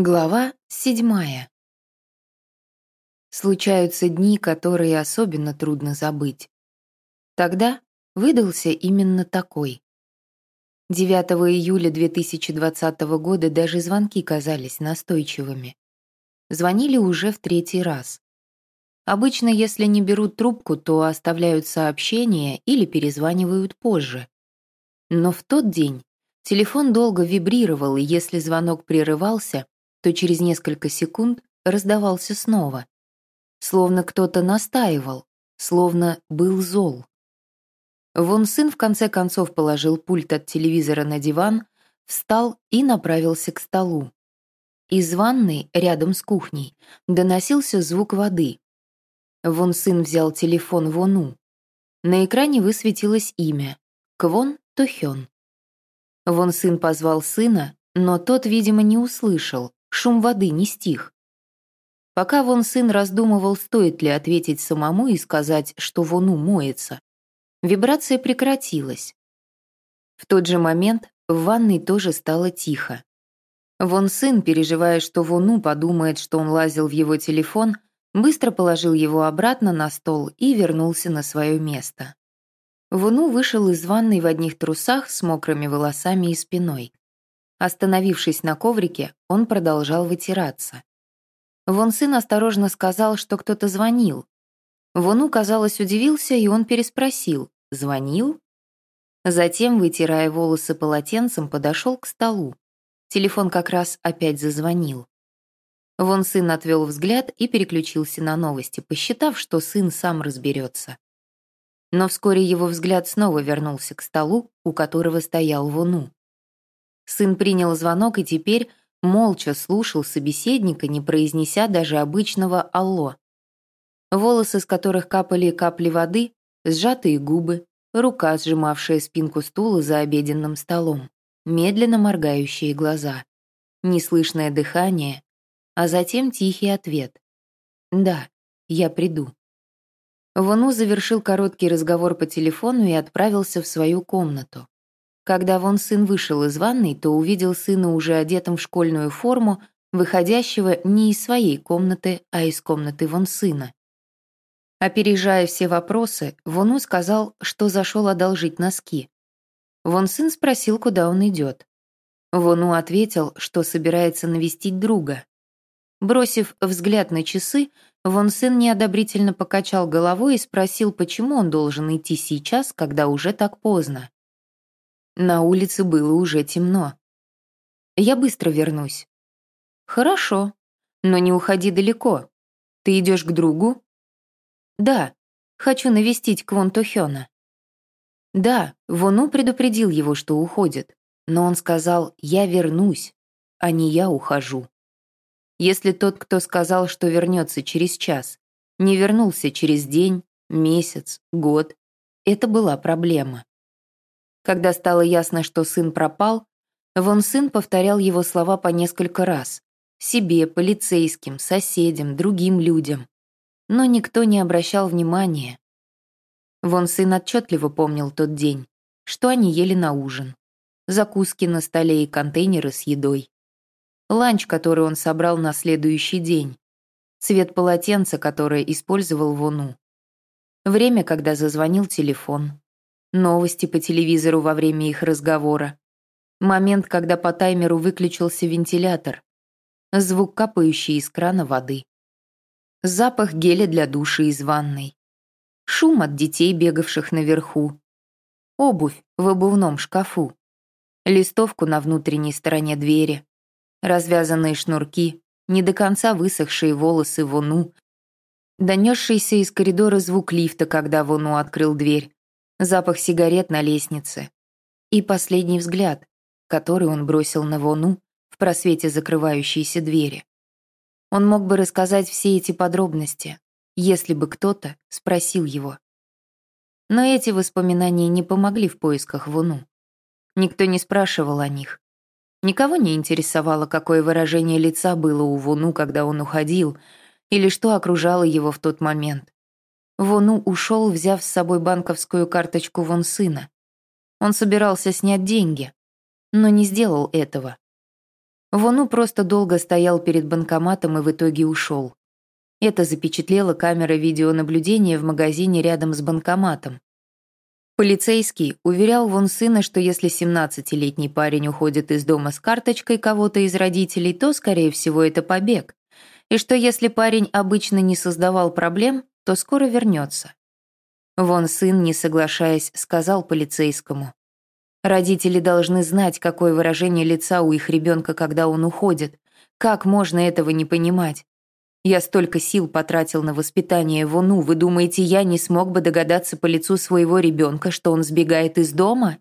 Глава седьмая. Случаются дни, которые особенно трудно забыть. Тогда выдался именно такой. 9 июля 2020 года даже звонки казались настойчивыми. Звонили уже в третий раз. Обычно, если не берут трубку, то оставляют сообщение или перезванивают позже. Но в тот день телефон долго вибрировал, и если звонок прерывался, то через несколько секунд раздавался снова. Словно кто-то настаивал, словно был зол. Вон сын в конце концов положил пульт от телевизора на диван, встал и направился к столу. Из ванной, рядом с кухней, доносился звук воды. Вон сын взял телефон Вону. На экране высветилось имя — Квон Тохён. Вон сын позвал сына, но тот, видимо, не услышал, Шум воды не стих. Пока вон сын раздумывал, стоит ли ответить самому и сказать, что вону моется, вибрация прекратилась. В тот же момент в ванной тоже стало тихо. Вон сын, переживая, что Вону подумает, что он лазил в его телефон, быстро положил его обратно на стол и вернулся на свое место. Вону вышел из ванной в одних трусах с мокрыми волосами и спиной. Остановившись на коврике, он продолжал вытираться. Вон сын осторожно сказал, что кто-то звонил. Вону, казалось, удивился, и он переспросил «Звонил?». Затем, вытирая волосы полотенцем, подошел к столу. Телефон как раз опять зазвонил. Вон сын отвел взгляд и переключился на новости, посчитав, что сын сам разберется. Но вскоре его взгляд снова вернулся к столу, у которого стоял Вону. Сын принял звонок и теперь молча слушал собеседника, не произнеся даже обычного «алло». Волосы, с которых капали капли воды, сжатые губы, рука, сжимавшая спинку стула за обеденным столом, медленно моргающие глаза, неслышное дыхание, а затем тихий ответ. «Да, я приду». Вону завершил короткий разговор по телефону и отправился в свою комнату. Когда Вон сын вышел из ванной, то увидел сына уже одетым в школьную форму, выходящего не из своей комнаты, а из комнаты Вон сына. Опережая все вопросы, Вону сказал, что зашел одолжить носки. Вон сын спросил, куда он идет. Вону ответил, что собирается навестить друга. Бросив взгляд на часы, Вон сын неодобрительно покачал головой и спросил, почему он должен идти сейчас, когда уже так поздно. На улице было уже темно. Я быстро вернусь. Хорошо, но не уходи далеко. Ты идешь к другу? Да, хочу навестить Квон Тохёна. Да, Вону предупредил его, что уходит, но он сказал «я вернусь», а не «я ухожу». Если тот, кто сказал, что вернется через час, не вернулся через день, месяц, год, это была проблема. Когда стало ясно, что сын пропал, Вон сын повторял его слова по несколько раз. Себе, полицейским, соседям, другим людям. Но никто не обращал внимания. Вон сын отчетливо помнил тот день, что они ели на ужин. Закуски на столе и контейнеры с едой. Ланч, который он собрал на следующий день. Цвет полотенца, которое использовал Вону. Время, когда зазвонил телефон новости по телевизору во время их разговора, момент, когда по таймеру выключился вентилятор, звук капающей из крана воды, запах геля для души из ванной, шум от детей, бегавших наверху, обувь в обувном шкафу, листовку на внутренней стороне двери, развязанные шнурки, не до конца высохшие волосы Вону, донесшийся из коридора звук лифта, когда Вону открыл дверь, запах сигарет на лестнице и последний взгляд, который он бросил на Вону в просвете закрывающейся двери. Он мог бы рассказать все эти подробности, если бы кто-то спросил его. Но эти воспоминания не помогли в поисках Вону. Никто не спрашивал о них. Никого не интересовало, какое выражение лица было у Вону, когда он уходил, или что окружало его в тот момент. Вону ушел, взяв с собой банковскую карточку Вон сына. Он собирался снять деньги, но не сделал этого. Вону просто долго стоял перед банкоматом и в итоге ушел. Это запечатлела камера видеонаблюдения в магазине рядом с банкоматом. Полицейский уверял Вон сына, что если 17-летний парень уходит из дома с карточкой кого-то из родителей, то, скорее всего, это побег. И что если парень обычно не создавал проблем, то скоро вернется. Вон сын, не соглашаясь, сказал полицейскому. Родители должны знать, какое выражение лица у их ребенка, когда он уходит. Как можно этого не понимать? Я столько сил потратил на воспитание Вону. Вы думаете, я не смог бы догадаться по лицу своего ребенка, что он сбегает из дома?